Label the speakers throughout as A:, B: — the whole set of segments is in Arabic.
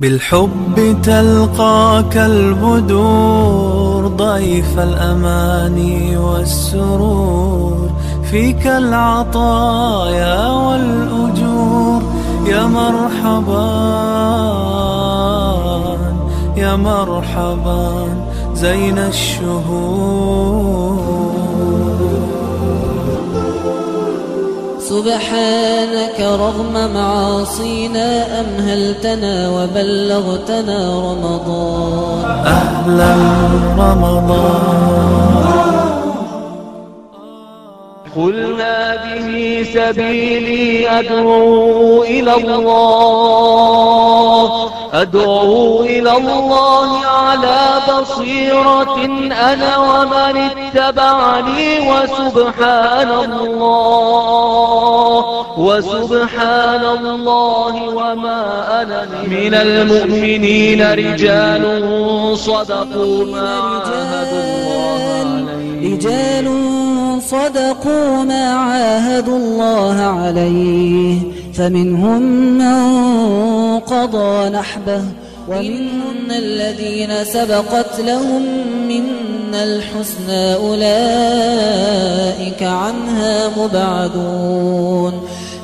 A: بالحب تلقاك البدور ضيف الأماني والسرور. فيك العطايا والأجور. يا مرحبا يا مرحبا زين الشهور.
B: سبحانك رغم معاصينا أمهلتنا وبلغتنا رمضان؟
A: أهلا رمضان.
C: قل هذه سبيلي أدعو إلى الله. أدعو إلى الله على بصيرة أنا ومن اتبعني وسبحان الله. وسبحان الله وما أنا من المؤمنين رجال صدقوا ما عاهدوا الله عليه.
B: رجال صدقوا ما عاهدوا الله عليه. فمنهم من قضى نحبه ومنهم الذين سبقت لهم منا الحسنى أولئك عنها مبعدون.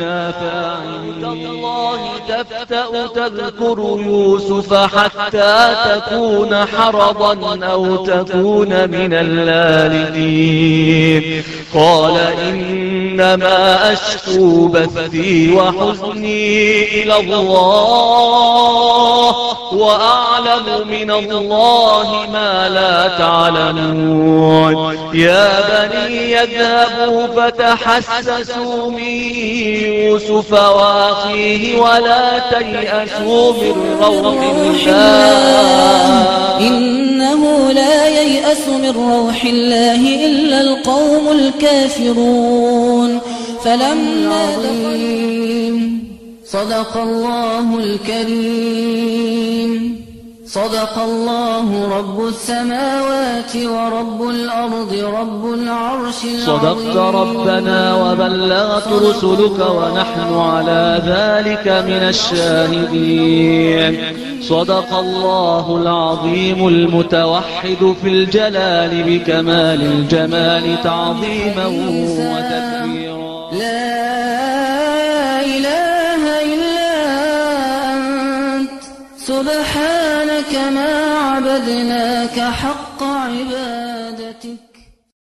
C: فاعلين الله تفتأ تذكر يوسف حتى تكون حرضا أو تكون من اللالدين قال إنما أشكو بثي وحزني إلى الله وأعلم من الله ما لا تعلمون. يا بني يذهبوا فتحسسوا من يوسف وأخيه ولا تيأسوا من روح الله.
B: إنه لا ييأس من روح الله إلا القوم الكافرون. فلما صدق الله الكريم. صدق الله رب السماوات ورب الأرض رب العرش العظيم.
C: صدقت ربنا وبلغت رسلك ونحن على ذلك من الشاهدين. صدق الله العظيم المتوحد في الجلال بكمال الجمال تعظيما وتكبيرا.
B: سبحانك ما عبدناك حق عبادتك.